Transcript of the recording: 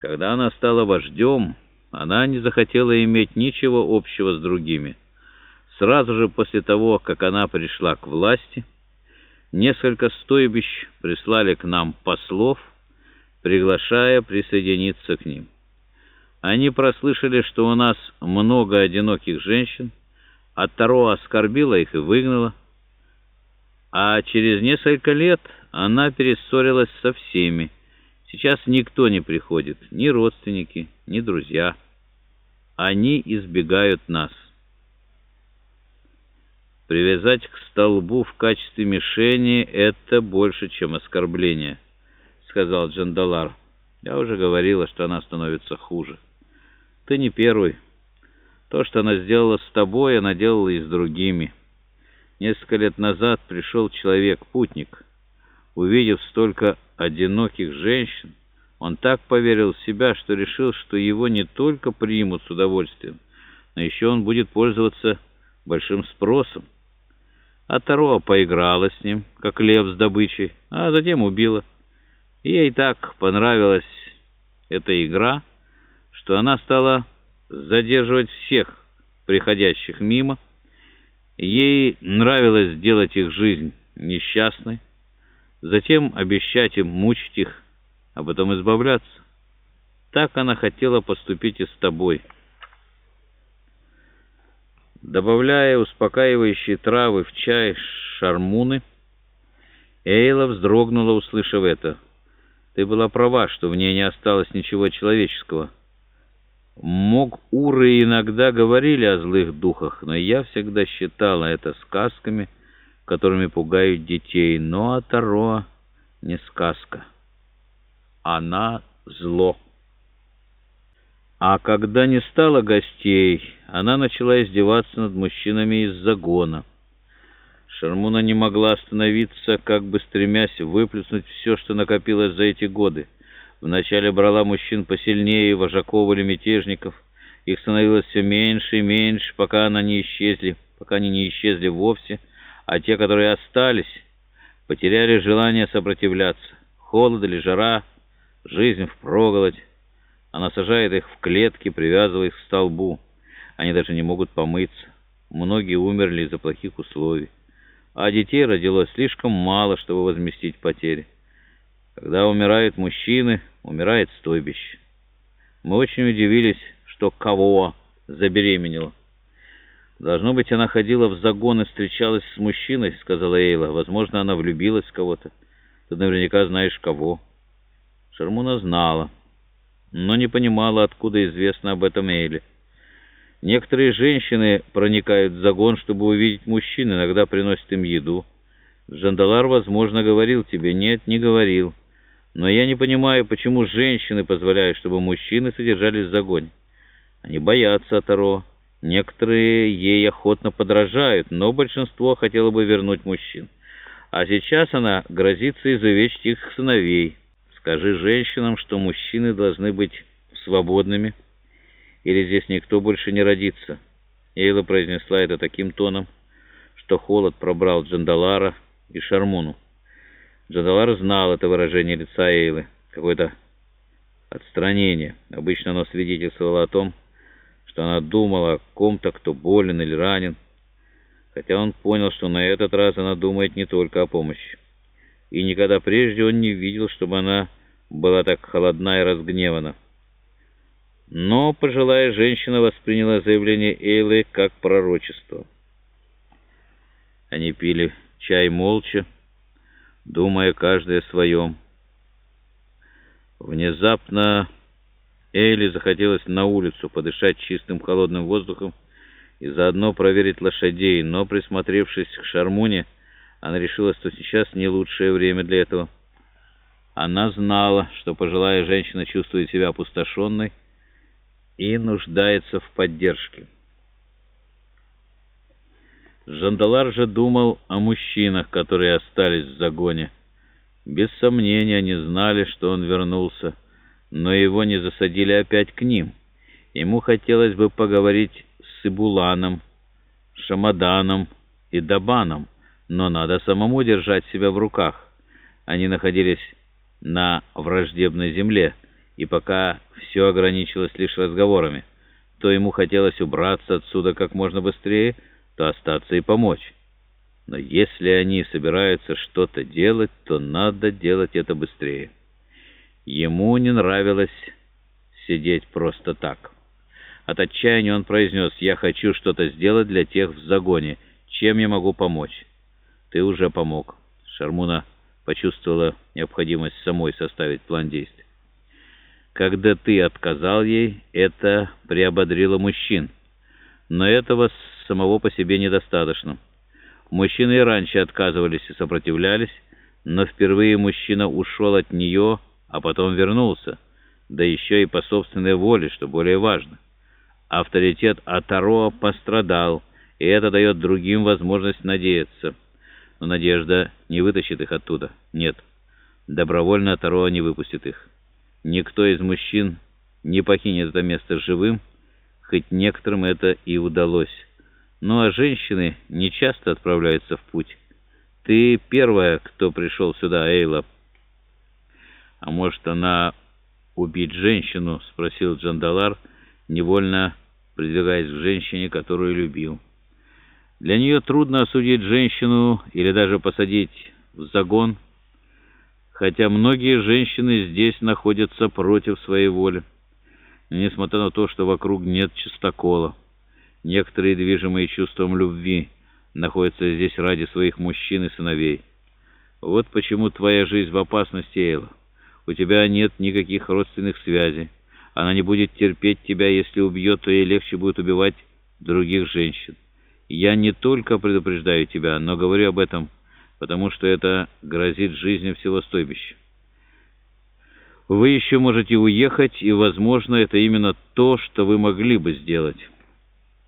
Когда она стала вождем, она не захотела иметь ничего общего с другими. Сразу же после того, как она пришла к власти, несколько стойбищ прислали к нам послов, приглашая присоединиться к ним. Они прослышали, что у нас много одиноких женщин, а Таро оскорбила их и выгнала, а через несколько лет она перессорилась со всеми, Сейчас никто не приходит, ни родственники, ни друзья. Они избегают нас. Привязать к столбу в качестве мишени — это больше, чем оскорбление, — сказал Джандалар. Я уже говорила, что она становится хуже. Ты не первый. То, что она сделала с тобой, она делала и с другими. Несколько лет назад пришел человек-путник. Увидев столько одиноких женщин, он так поверил в себя, что решил, что его не только примут с удовольствием, но еще он будет пользоваться большим спросом. А Таро поиграла с ним, как лев с добычей, а затем убила. Ей так понравилась эта игра, что она стала задерживать всех приходящих мимо. Ей нравилось делать их жизнь несчастной, затем обещать им мучить их, а потом избавляться. Так она хотела поступить и с тобой. Добавляя успокаивающие травы в чай шармуны, Эйла вздрогнула, услышав это. Ты была права, что в ней не осталось ничего человеческого. Мог-уры иногда говорили о злых духах, но я всегда считала это сказками, которыми пугают детей. Но Атаро не сказка. Она зло. А когда не стало гостей, она начала издеваться над мужчинами из загона. Шармуна не могла остановиться, как бы стремясь выплеснуть все, что накопилось за эти годы. Вначале брала мужчин посильнее, вожаков или мятежников. Их становилось все меньше и меньше, пока они не исчезли, пока они не исчезли вовсе а те, которые остались, потеряли желание сопротивляться. Холод или жара, жизнь впроголодь. Она сажает их в клетки, привязывая их к столбу. Они даже не могут помыться. Многие умерли из-за плохих условий. А детей родилось слишком мало, чтобы возместить потери. Когда умирают мужчины, умирает стойбище. Мы очень удивились, что кого забеременела. «Должно быть, она ходила в загон и встречалась с мужчиной», — сказала Эйла. «Возможно, она влюбилась в кого-то. Ты наверняка знаешь, кого». Шармуна знала, но не понимала, откуда известно об этом Эйле. Некоторые женщины проникают в загон, чтобы увидеть мужчин, иногда приносят им еду. Джандалар, возможно, говорил тебе. Нет, не говорил. Но я не понимаю, почему женщины позволяют, чтобы мужчины содержались в загоне. Они боятся Таро. Некоторые ей охотно подражают, но большинство хотело бы вернуть мужчин. А сейчас она грозится изувечить их сыновей. Скажи женщинам, что мужчины должны быть свободными, или здесь никто больше не родится. Эйла произнесла это таким тоном, что холод пробрал Джандалара и Шармуну. Джандалар знал это выражение лица Эйлы, какое-то отстранение. Обычно оно свидетельствовало о том, что она думала о ком-то, кто болен или ранен, хотя он понял, что на этот раз она думает не только о помощи. И никогда прежде он не видел, чтобы она была так холодна и разгневана. Но пожилая женщина восприняла заявление Эйлы как пророчество. Они пили чай молча, думая каждый о своем. Внезапно... Эйли захотелось на улицу подышать чистым холодным воздухом и заодно проверить лошадей, но, присмотревшись к Шармуне, она решила, что сейчас не лучшее время для этого. Она знала, что пожилая женщина чувствует себя опустошенной и нуждается в поддержке. Жандалар же думал о мужчинах, которые остались в загоне. Без сомнения, они знали, что он вернулся но его не засадили опять к ним. Ему хотелось бы поговорить с Ибуланом, Шамаданом и Дабаном, но надо самому держать себя в руках. Они находились на враждебной земле, и пока все ограничилось лишь разговорами. То ему хотелось убраться отсюда как можно быстрее, то остаться и помочь. Но если они собираются что-то делать, то надо делать это быстрее. Ему не нравилось сидеть просто так. От отчаяния он произнес, «Я хочу что-то сделать для тех в загоне. Чем я могу помочь?» «Ты уже помог». Шармуна почувствовала необходимость самой составить план действий. Когда ты отказал ей, это приободрило мужчин. Но этого самого по себе недостаточно. Мужчины и раньше отказывались и сопротивлялись, но впервые мужчина ушел от нее, а потом вернулся, да еще и по собственной воле, что более важно. Авторитет Атароа пострадал, и это дает другим возможность надеяться. Но надежда не вытащит их оттуда. Нет, добровольно Атароа не выпустит их. Никто из мужчин не покинет это место живым, хоть некоторым это и удалось. Ну а женщины не часто отправляются в путь. Ты первая, кто пришел сюда, Эйла. А может, она убить женщину? Спросил Джандалар, невольно придвигаясь к женщине, которую любил. Для нее трудно осудить женщину или даже посадить в загон, хотя многие женщины здесь находятся против своей воли, несмотря на то, что вокруг нет чистокола. Некоторые, движимые чувством любви, находятся здесь ради своих мужчин и сыновей. Вот почему твоя жизнь в опасности, Эйла. У тебя нет никаких родственных связей. Она не будет терпеть тебя, если убьет, то ей легче будет убивать других женщин. Я не только предупреждаю тебя, но говорю об этом потому что это грозит жизни всего стойбища. Вы еще можете уехать, и, возможно, это именно то, что вы могли бы сделать».